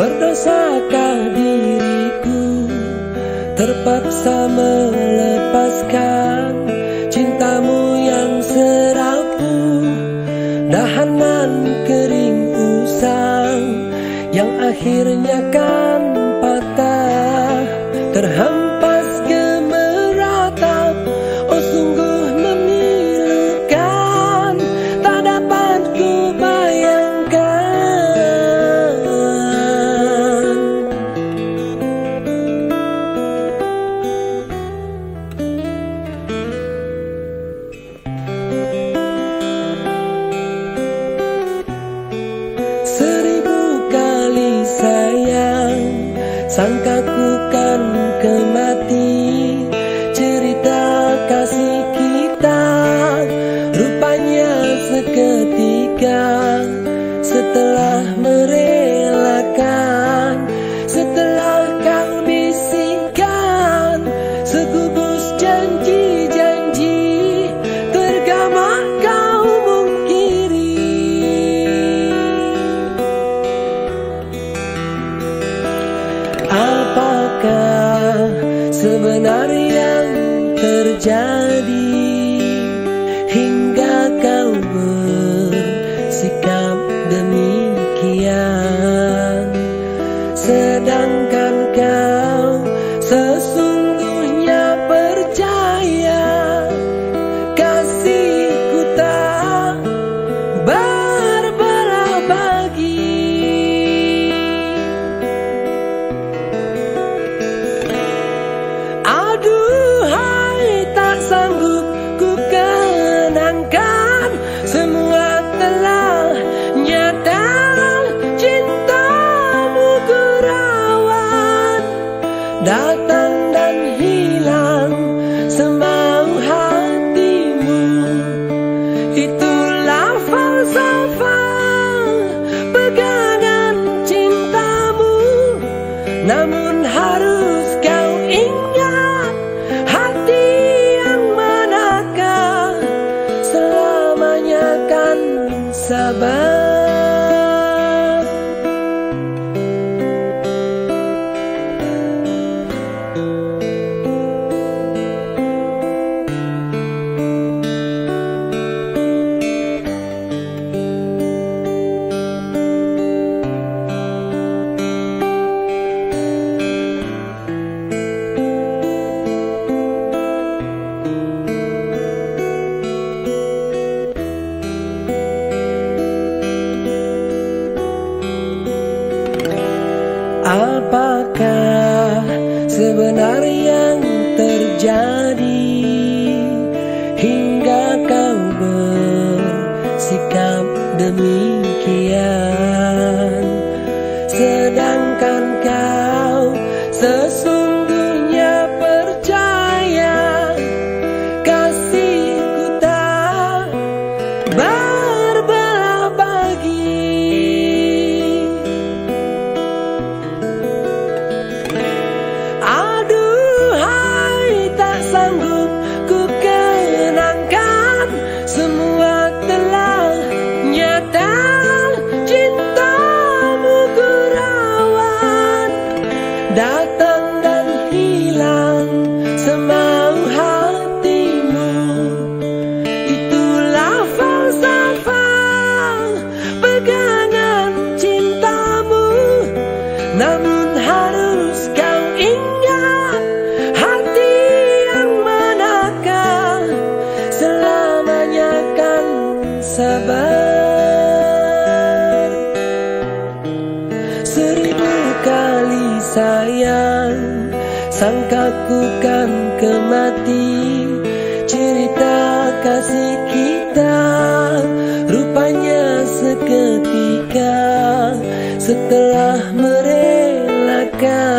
Berdosakah diriku Terpaksa melepaskan Cintamu yang serapu. Dahanan kering usang Yang akhirnya kan patah terhempas Sangka ku kan kemati Cerita kasih kita. Rupanya seketika Setelah sebenarnya yang terjadi Apakah sebenarnya yang terjadi Hingga kau bersikap demikian? Sedangkan Namun harus kau ingat Hati yang manakah Selamanya kan sabar. Seribu kali sayang Sangka ku kan kemati. Cerita kasih kita Rupanya seketika Setelah mereka girl.